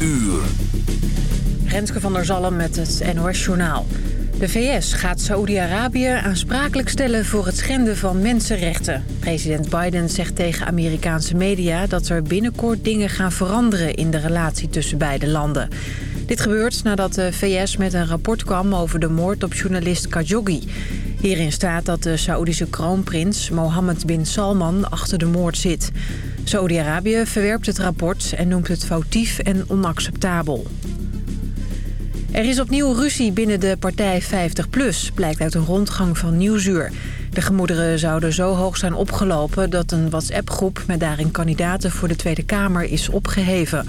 uur. Renske van der Zalm met het NOS Journaal. De VS gaat Saoedi-Arabië aansprakelijk stellen voor het schenden van mensenrechten. President Biden zegt tegen Amerikaanse media dat er binnenkort dingen gaan veranderen in de relatie tussen beide landen. Dit gebeurt nadat de VS met een rapport kwam over de moord op journalist Khashoggi. Hierin staat dat de Saoedische kroonprins Mohammed bin Salman achter de moord zit. Saoedi-Arabië verwerpt het rapport en noemt het foutief en onacceptabel. Er is opnieuw ruzie binnen de partij 50PLUS, blijkt uit een rondgang van Nieuwsuur. De gemoederen zouden zo hoog zijn opgelopen dat een WhatsApp-groep met daarin kandidaten voor de Tweede Kamer is opgeheven.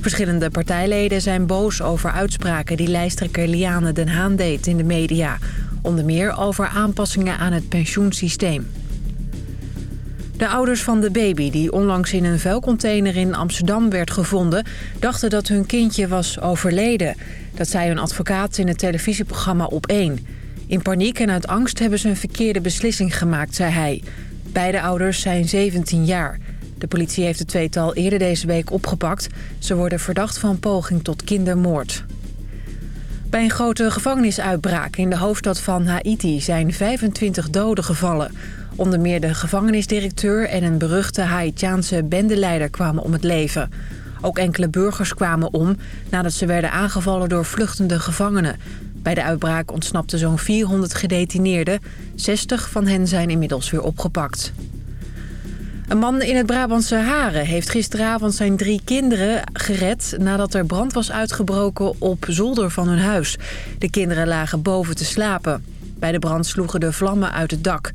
Verschillende partijleden zijn boos over uitspraken die lijsttrekker Liane den Haan deed in de media. Onder meer over aanpassingen aan het pensioensysteem. De ouders van de baby die onlangs in een vuilcontainer in Amsterdam werd gevonden... dachten dat hun kindje was overleden. Dat zei hun advocaat in het televisieprogramma Op1. In paniek en uit angst hebben ze een verkeerde beslissing gemaakt, zei hij. Beide ouders zijn 17 jaar. De politie heeft het tweetal eerder deze week opgepakt. Ze worden verdacht van poging tot kindermoord. Bij een grote gevangenisuitbraak in de hoofdstad van Haiti zijn 25 doden gevallen. Onder meer de gevangenisdirecteur en een beruchte Haitiaanse bendeleider kwamen om het leven. Ook enkele burgers kwamen om nadat ze werden aangevallen door vluchtende gevangenen. Bij de uitbraak ontsnapten zo'n 400 gedetineerden. 60 van hen zijn inmiddels weer opgepakt. Een man in het Brabantse Haren heeft gisteravond zijn drie kinderen gered... nadat er brand was uitgebroken op zolder van hun huis. De kinderen lagen boven te slapen. Bij de brand sloegen de vlammen uit het dak.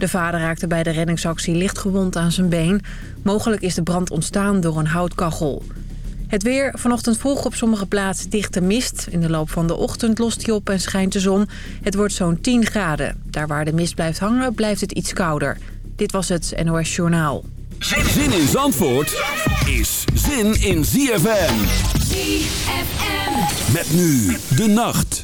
De vader raakte bij de reddingsactie lichtgewond aan zijn been. Mogelijk is de brand ontstaan door een houtkachel. Het weer vanochtend vroeg op sommige plaatsen dichte mist. In de loop van de ochtend lost hij op en schijnt de zon. Het wordt zo'n 10 graden. Daar waar de mist blijft hangen, blijft het iets kouder. Dit was het NOS Journaal. Zin in Zandvoort is zin in ZFM. ZFM. Met nu de nacht.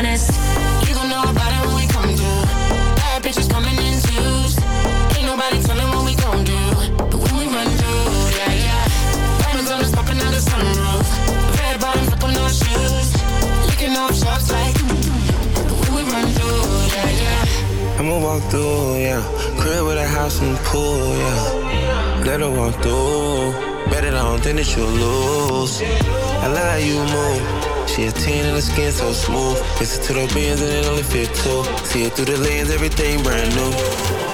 honest. You gon' know about it when we come through. Bad bitches coming in twos. Ain't nobody telling what we gon' do. But when we run through, yeah, yeah. Diamonds on us popping out the sunroof. Red bottoms up on our shoes. Licking off shots like. Mm, mm. But when we run through, yeah, yeah. I'ma walk through, yeah. Crib with a house and pool, yeah. Let her walk through. Bet it on, then that you lose. I love how you move. She a 10 and her skin so smooth. Listen to the bands and it only fit two. See it through the lens, everything brand new.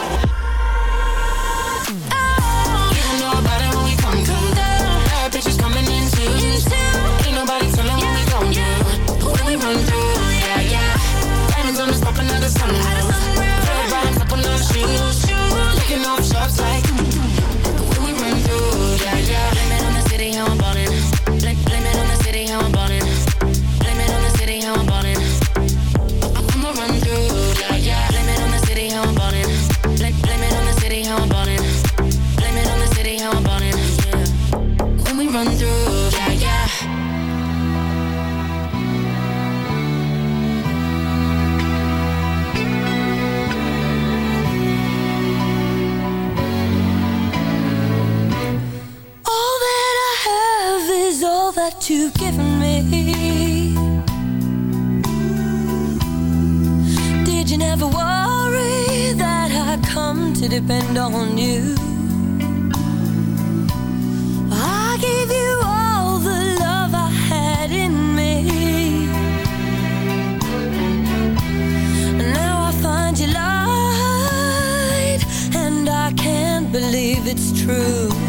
it's true.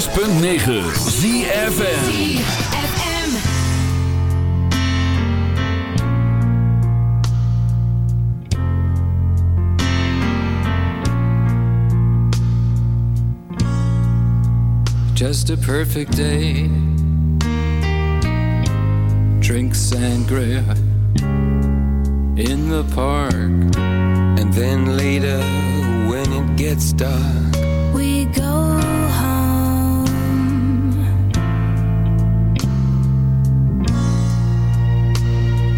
106.9 ZFM Just a perfect day. Drinks and gray In the park. And then later when it gets dark We go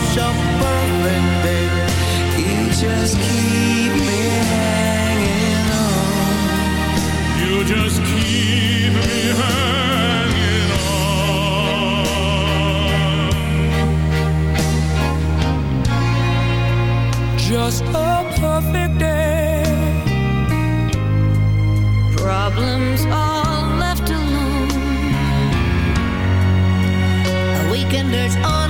Such a perfect day. You just keep me hanging on. You just keep me hanging on. Just a perfect day. Problems all left alone. A weekenders on our own. It's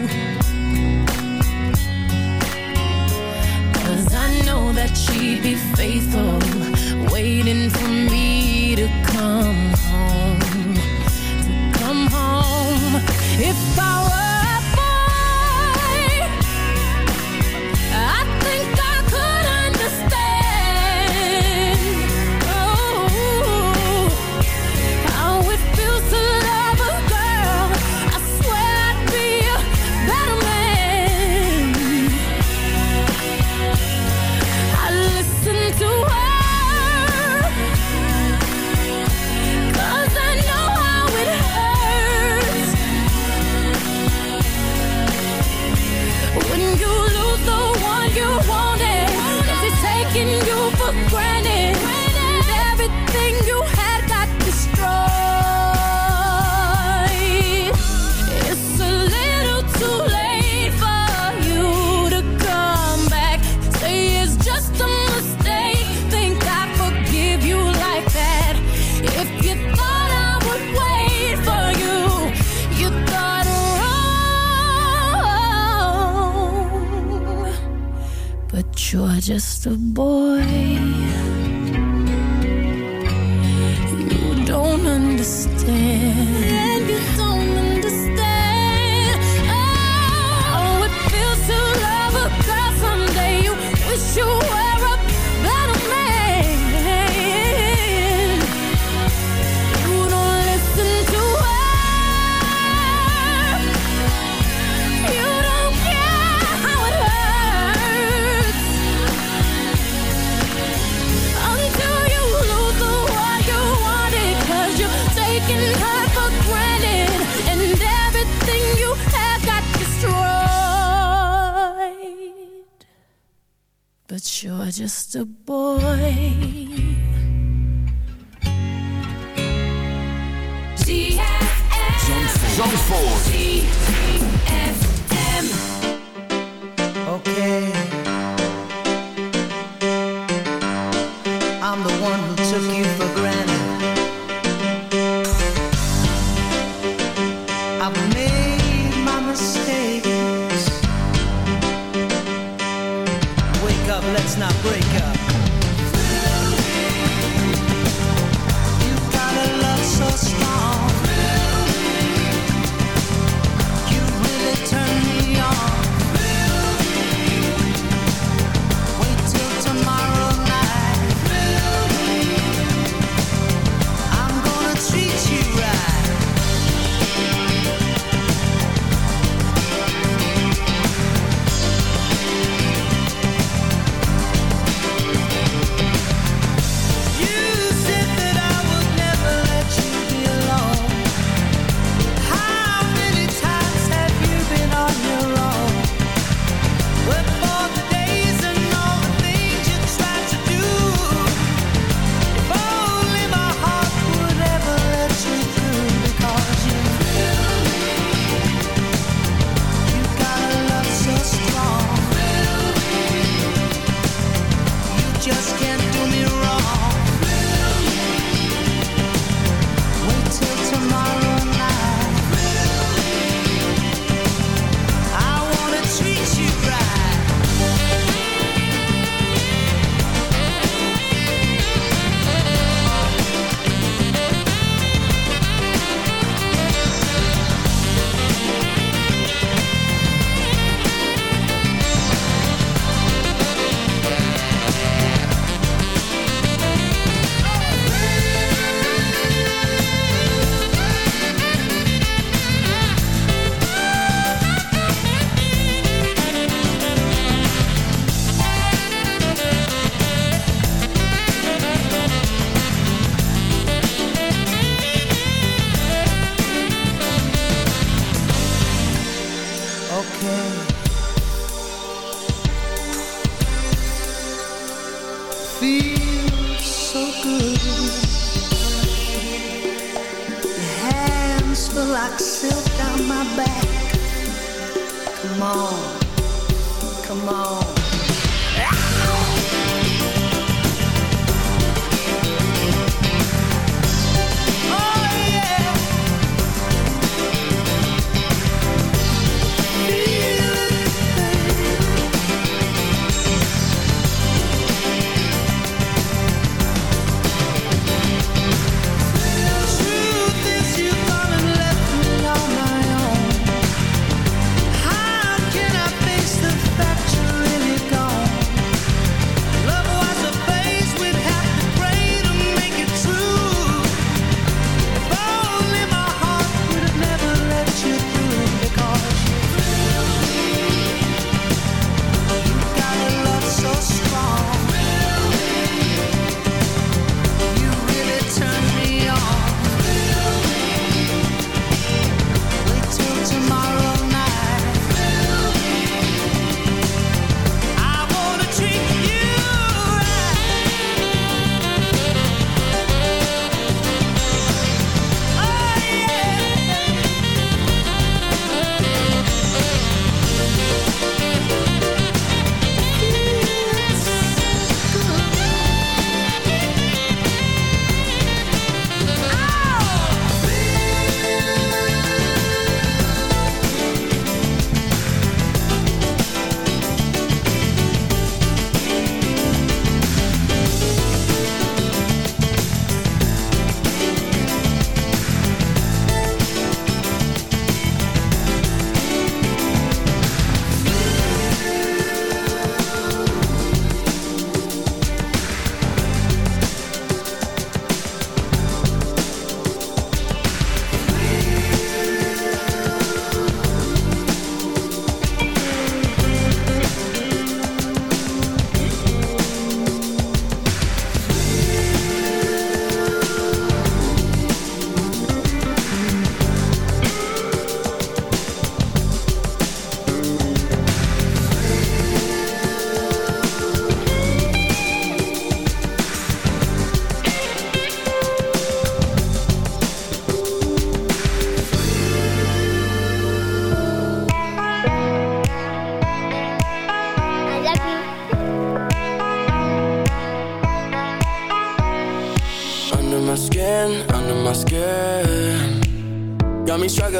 that she'd be faithful, waiting for me. just a boy.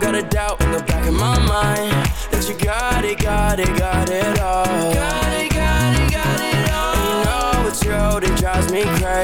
don't got a doubt in the back of my mind that you got it, got it, got it all. Got it, got it, got it all. And you know it's you that drives me crazy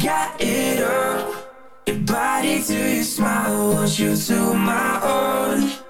got it, all. Your body to your smile, want you to my own.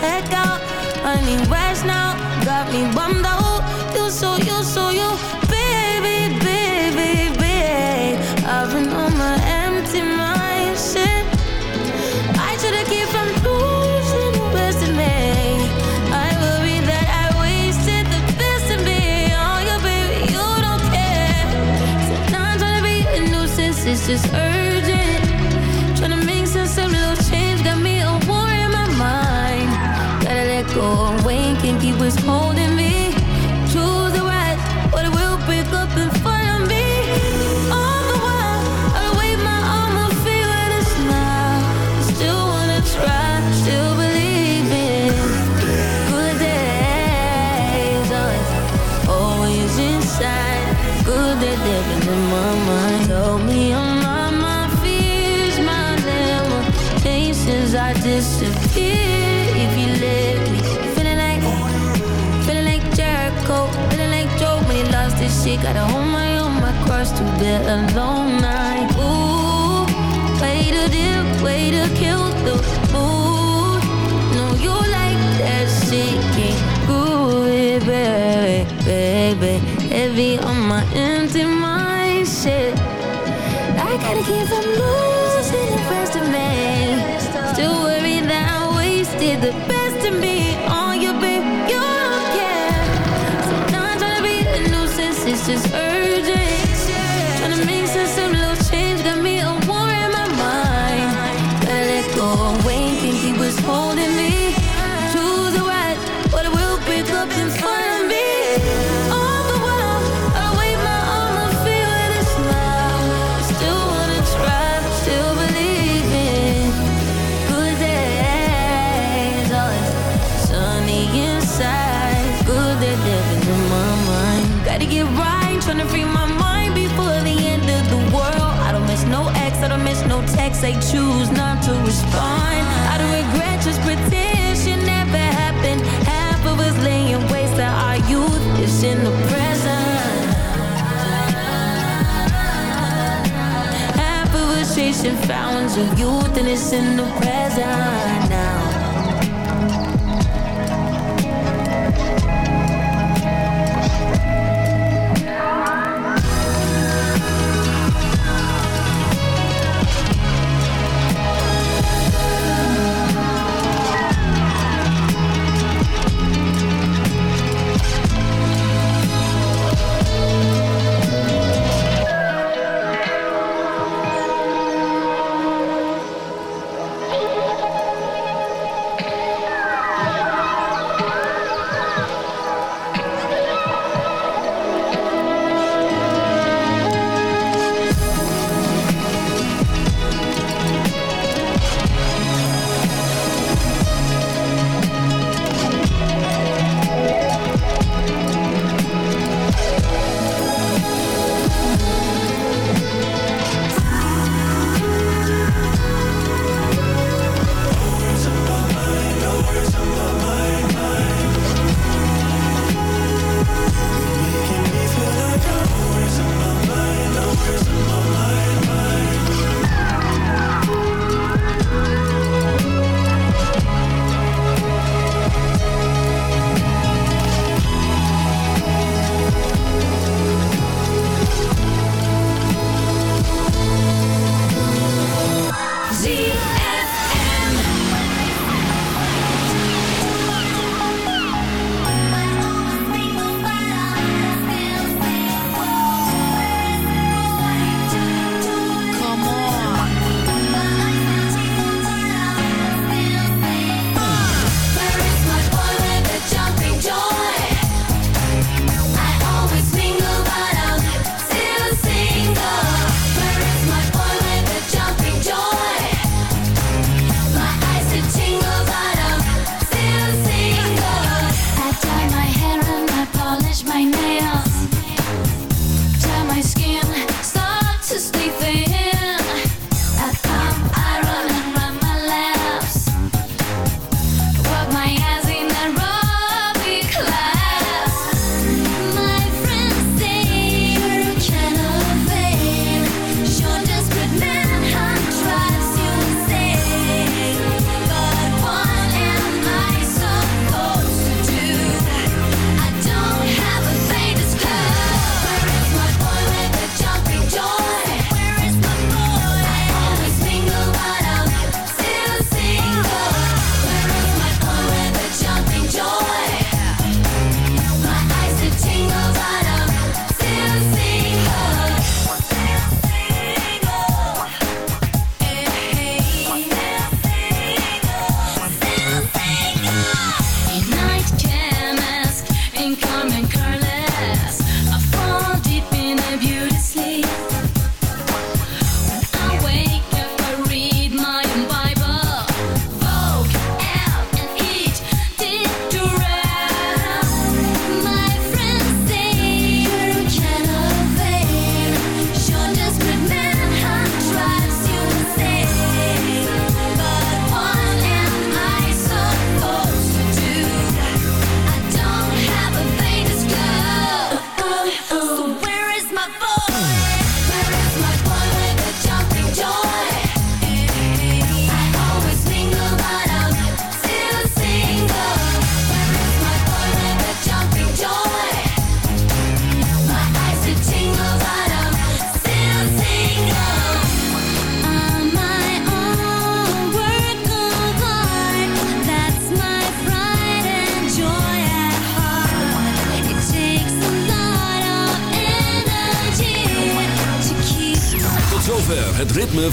heck out Honey, where's now? Got me bummed out You so, you so, you. Baby, baby, baby I've been on my empty mind Shit I should've keep from losing the best in me I worry that I wasted the best in me. Oh, yeah, baby, you don't care. Sometimes when I be a nuisance. It's just earth was home. Gotta hold my own, my cross to bear a long night. Ooh, way to dip, way to kill the mood. No, you like that shit, can't baby, baby. Heavy on my empty mind, shit. I gotta keep on moving. Flashing fountains of youth and it's in the present now.